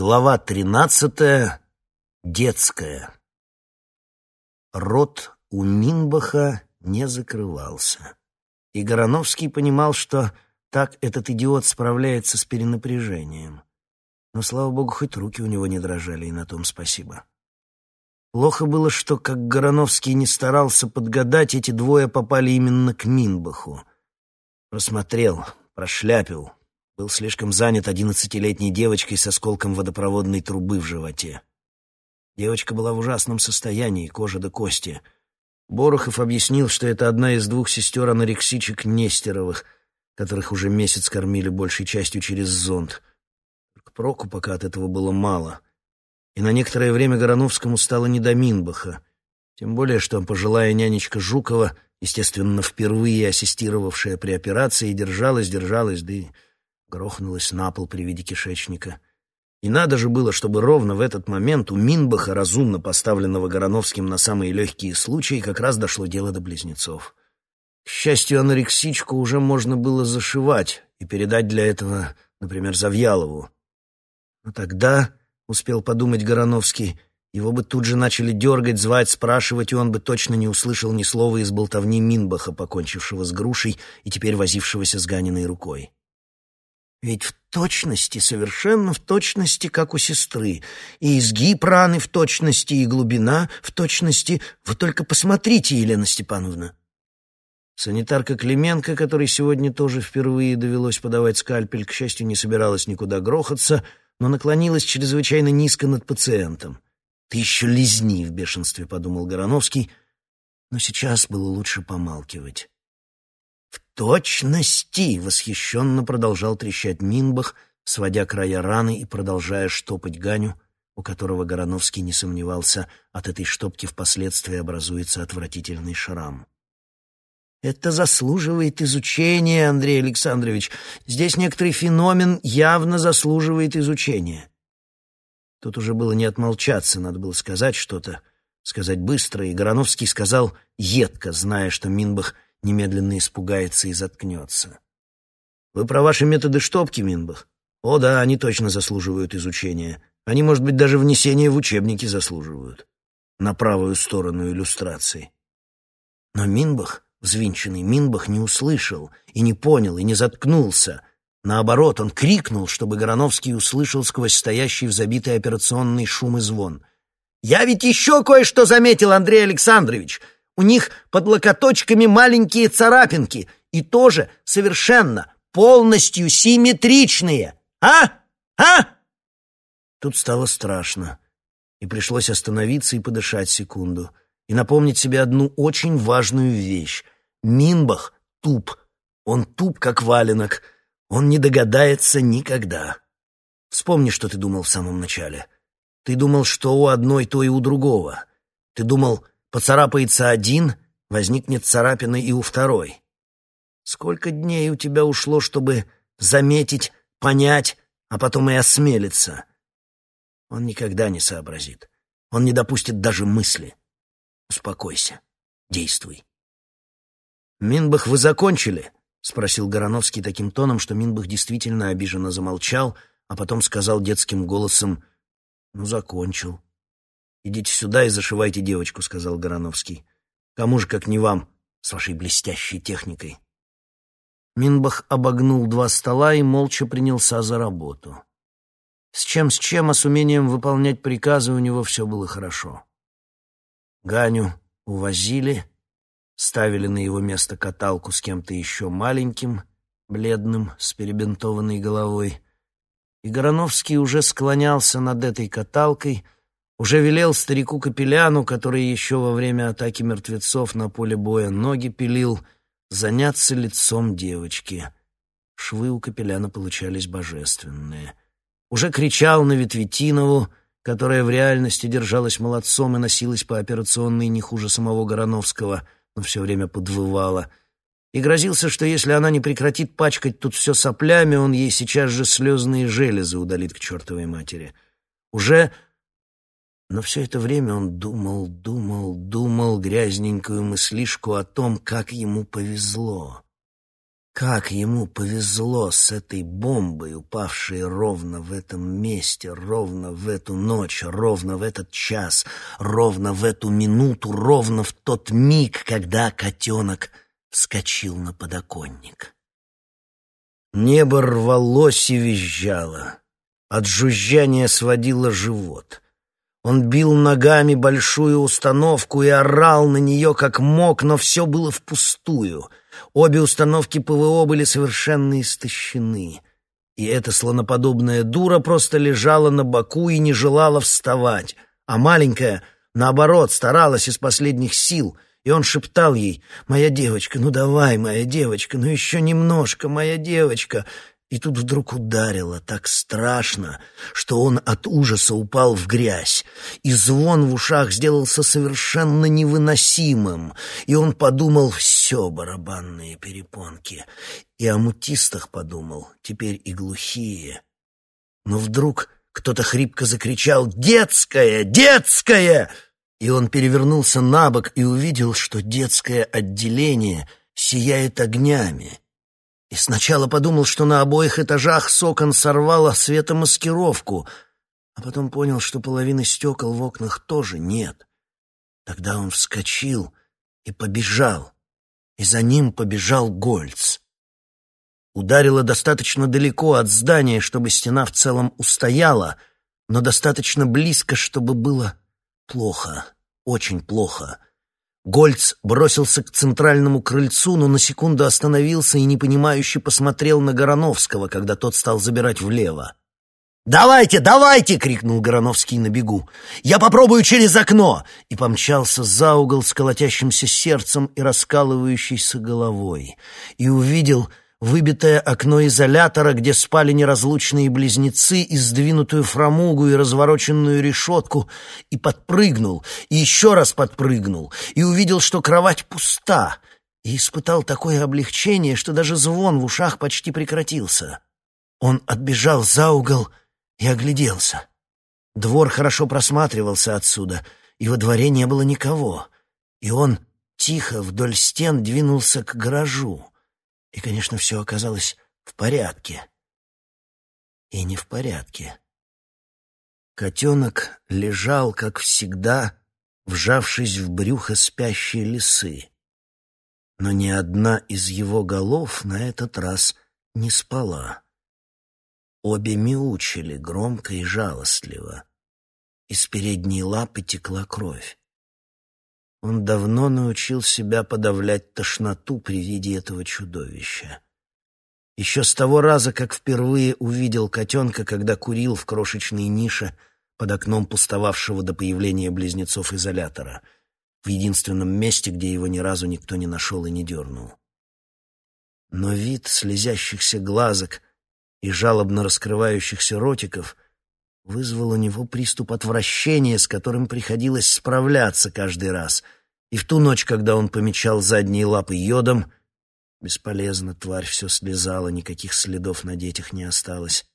Глава тринадцатая. Детская. Рот у Минбаха не закрывался. И Гороновский понимал, что так этот идиот справляется с перенапряжением. Но, слава богу, хоть руки у него не дрожали, и на том спасибо. Плохо было, что, как Гороновский не старался подгадать, эти двое попали именно к Минбаху. Просмотрел, прошляпил, был слишком занят одиннадцатилетней девочкой с осколком водопроводной трубы в животе. Девочка была в ужасном состоянии, кожа до кости. Борохов объяснил, что это одна из двух сестер-анорексичек Нестеровых, которых уже месяц кормили большей частью через зонд. Только проку пока от этого было мало. И на некоторое время Гороновскому стало не до Минбаха. Тем более, что пожилая нянечка Жукова, естественно, впервые ассистировавшая при операции, держалась, держалась, да и грохнулась на пол при виде кишечника. И надо же было, чтобы ровно в этот момент у Минбаха, разумно поставленного Гороновским на самые легкие случаи, как раз дошло дело до близнецов. К счастью, анорексичку уже можно было зашивать и передать для этого, например, Завьялову. Но тогда, — успел подумать Гороновский, — его бы тут же начали дергать, звать, спрашивать, и он бы точно не услышал ни слова из болтовни Минбаха, покончившего с грушей и теперь возившегося с ганиной рукой. Ведь в точности, совершенно в точности, как у сестры. И изгиб раны в точности, и глубина в точности. Вы только посмотрите, Елена Степановна. Санитарка Клименко, которой сегодня тоже впервые довелось подавать скальпель, к счастью, не собиралась никуда грохаться, но наклонилась чрезвычайно низко над пациентом. «Ты еще лизни!» — в бешенстве подумал Гороновский, но сейчас было лучше помалкивать. «В точности!» — восхищенно продолжал трещать Минбах, сводя края раны и продолжая штопать Ганю, у которого Гороновский не сомневался, от этой штопки впоследствии образуется отвратительный шрам. Это заслуживает изучения, Андрей Александрович. Здесь некоторый феномен явно заслуживает изучения. Тут уже было не отмолчаться, надо было сказать что-то, сказать быстро, и Гороновский сказал едко, зная, что Минбах — немедленно испугается и заткнется. Вы про ваши методы штопки, Минбах? О да, они точно заслуживают изучения. Они, может быть, даже внесения в учебники заслуживают. На правую сторону иллюстрации. Но Минбах, взвинченный Минбах, не услышал и не понял, и не заткнулся. Наоборот, он крикнул, чтобы Гороновский услышал сквозь стоящий в забитой операционный шум и звон. «Я ведь еще кое-что заметил, Андрей Александрович!» У них под локоточками маленькие царапинки и тоже совершенно, полностью симметричные. А? А? Тут стало страшно, и пришлось остановиться и подышать секунду, и напомнить себе одну очень важную вещь. Минбах туп. Он туп, как валенок. Он не догадается никогда. Вспомни, что ты думал в самом начале. Ты думал, что у одной, то и у другого. Ты думал, Поцарапается один, возникнет царапина и у второй. Сколько дней у тебя ушло, чтобы заметить, понять, а потом и осмелиться? Он никогда не сообразит. Он не допустит даже мысли. Успокойся. Действуй. «Минбах, вы закончили?» — спросил Гороновский таким тоном, что Минбах действительно обиженно замолчал, а потом сказал детским голосом «Ну, закончил». «Идите сюда и зашивайте девочку», — сказал Гороновский. «Кому же, как не вам, с вашей блестящей техникой». Минбах обогнул два стола и молча принялся за работу. С чем с чем, а с умением выполнять приказы у него все было хорошо. Ганю увозили, ставили на его место каталку с кем-то еще маленьким, бледным, с перебинтованной головой. И Гороновский уже склонялся над этой каталкой — уже велел старику Капеляну, который еще во время атаки мертвецов на поле боя ноги пилил, заняться лицом девочки. Швы у Капеляна получались божественные. Уже кричал на Ветветинову, которая в реальности держалась молодцом и носилась по операционной не хуже самого Гороновского, но все время подвывала. И грозился, что если она не прекратит пачкать тут все соплями, он ей сейчас же слезные железы удалит к чертовой матери. Уже но все это время он думал, думал, думал грязненькую мыслишку о том, как ему повезло. Как ему повезло с этой бомбой, упавшей ровно в этом месте, ровно в эту ночь, ровно в этот час, ровно в эту минуту, ровно в тот миг, когда котенок вскочил на подоконник. Небо рвалось и визжало. От жужжания сводило живот. Он бил ногами большую установку и орал на нее как мог, но все было впустую — Обе установки ПВО были совершенно истощены. И эта слоноподобная дура просто лежала на боку и не желала вставать. А маленькая, наоборот, старалась из последних сил. И он шептал ей, «Моя девочка, ну давай, моя девочка, ну еще немножко, моя девочка». И тут вдруг ударило так страшно, что он от ужаса упал в грязь, и звон в ушах сделался совершенно невыносимым, и он подумал «все барабанные перепонки», и о мутистах подумал, теперь и глухие. Но вдруг кто-то хрипко закричал «Детская! Детская!» И он перевернулся на бок и увидел, что детское отделение сияет огнями. И сначала подумал, что на обоих этажах с окон сорвало светомаскировку, а потом понял, что половины стекол в окнах тоже нет. Тогда он вскочил и побежал, и за ним побежал Гольц. Ударило достаточно далеко от здания, чтобы стена в целом устояла, но достаточно близко, чтобы было плохо, очень плохо — Гольц бросился к центральному крыльцу, но на секунду остановился и непонимающе посмотрел на Гороновского, когда тот стал забирать влево. «Давайте, давайте!» — крикнул Гороновский на бегу. «Я попробую через окно!» И помчался за угол с колотящимся сердцем и раскалывающейся головой. И увидел выбитое окно изолятора, где спали неразлучные близнецы, и сдвинутую фрамугу и развороченную решетку, и подпрыгнул, и еще раз подпрыгнул, и увидел, что кровать пуста, и испытал такое облегчение, что даже звон в ушах почти прекратился. Он отбежал за угол и огляделся. Двор хорошо просматривался отсюда, и во дворе не было никого, и он тихо вдоль стен двинулся к гаражу. И, конечно, все оказалось в порядке. И не в порядке. Котенок лежал, как всегда, вжавшись в брюхо спящей лисы. Но ни одна из его голов на этот раз не спала. Обе мяучили громко и жалостливо. Из передней лапы текла кровь. Он давно научил себя подавлять тошноту при виде этого чудовища. Еще с того раза, как впервые увидел котенка, когда курил в крошечной нише под окном пустовавшего до появления близнецов изолятора, в единственном месте, где его ни разу никто не нашел и не дернул. Но вид слезящихся глазок и жалобно раскрывающихся ротиков вызвал у него приступ отвращения, с которым приходилось справляться каждый раз. И в ту ночь, когда он помечал задние лапы йодом, бесполезно, тварь все слезала, никаких следов на детях не осталось.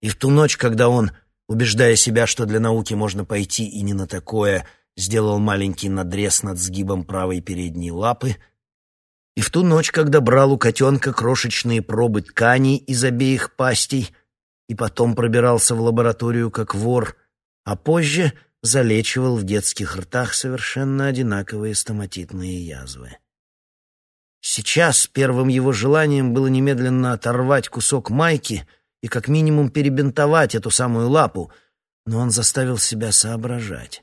И в ту ночь, когда он, убеждая себя, что для науки можно пойти и не на такое, сделал маленький надрез над сгибом правой передней лапы, и в ту ночь, когда брал у котенка крошечные пробы тканей из обеих пастей — и потом пробирался в лабораторию как вор, а позже залечивал в детских ртах совершенно одинаковые стоматитные язвы. Сейчас первым его желанием было немедленно оторвать кусок майки и как минимум перебинтовать эту самую лапу, но он заставил себя соображать.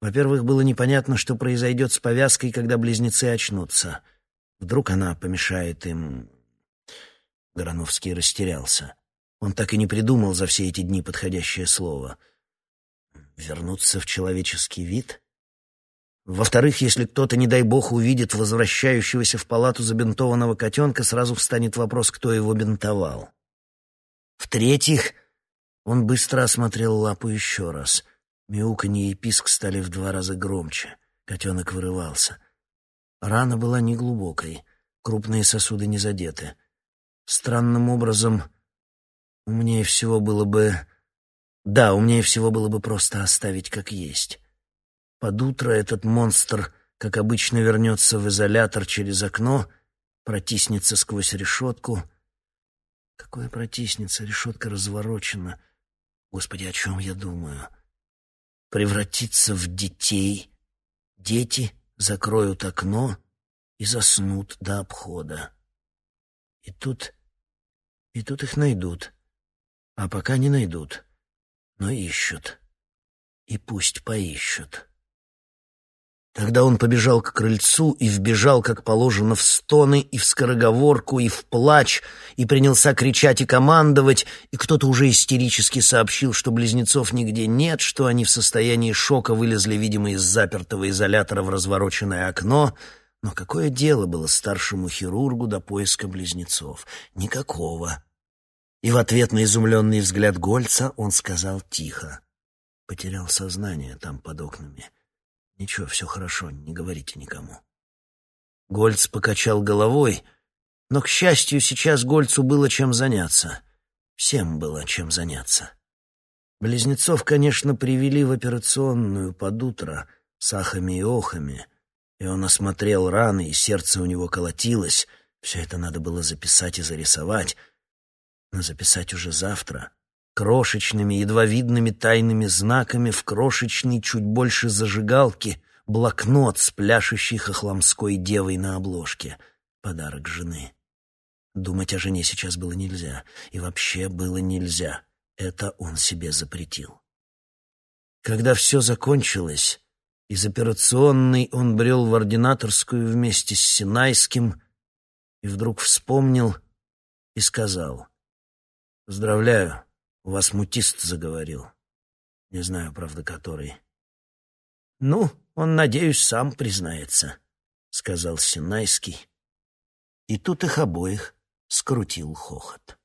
Во-первых, было непонятно, что произойдет с повязкой, когда близнецы очнутся. Вдруг она помешает им... Грановский растерялся. Он так и не придумал за все эти дни подходящее слово. Вернуться в человеческий вид? Во-вторых, если кто-то, не дай бог, увидит возвращающегося в палату забинтованного котенка, сразу встанет вопрос, кто его бинтовал. В-третьих, он быстро осмотрел лапу еще раз. Мяуканье и писк стали в два раза громче. Котенок вырывался. Рана была неглубокой, крупные сосуды не задеты. Странным образом Умнее всего было бы... Да, умнее всего было бы просто оставить как есть. Под утро этот монстр, как обычно, вернется в изолятор через окно протиснется сквозь решетку. Какое протиснется? Решетка разворочена. Господи, о чем я думаю? Превратиться в детей. Дети закроют окно и заснут до обхода. И тут... и тут их найдут. А пока не найдут, но ищут. И пусть поищут. Тогда он побежал к крыльцу и вбежал, как положено, в стоны и в скороговорку, и в плач, и принялся кричать и командовать, и кто-то уже истерически сообщил, что близнецов нигде нет, что они в состоянии шока вылезли, видимо, из запертого изолятора в развороченное окно. Но какое дело было старшему хирургу до поиска близнецов? Никакого. И в ответ на изумленный взгляд Гольца он сказал тихо. Потерял сознание там под окнами. — «Ничего, все хорошо, не говорите никому». Гольц покачал головой, но, к счастью, сейчас Гольцу было чем заняться. Всем было чем заняться. Близнецов, конечно, привели в операционную под утро с ахами и охами, и он осмотрел раны, и сердце у него колотилось. Все это надо было записать и зарисовать, но записать уже завтра крошечными, едва видными тайными знаками в крошечный, чуть больше зажигалки, блокнот с пляшущей хохломской девой на обложке. Подарок жены. Думать о жене сейчас было нельзя. И вообще было нельзя. Это он себе запретил. Когда все закончилось, из операционной он брел в ординаторскую вместе с Синайским и вдруг вспомнил и сказал «Поздравляю, у вас мутист заговорил. Не знаю, правда, который. Ну, он, надеюсь, сам признается, сказал Синайский. И тут их обоих скрутил хохот.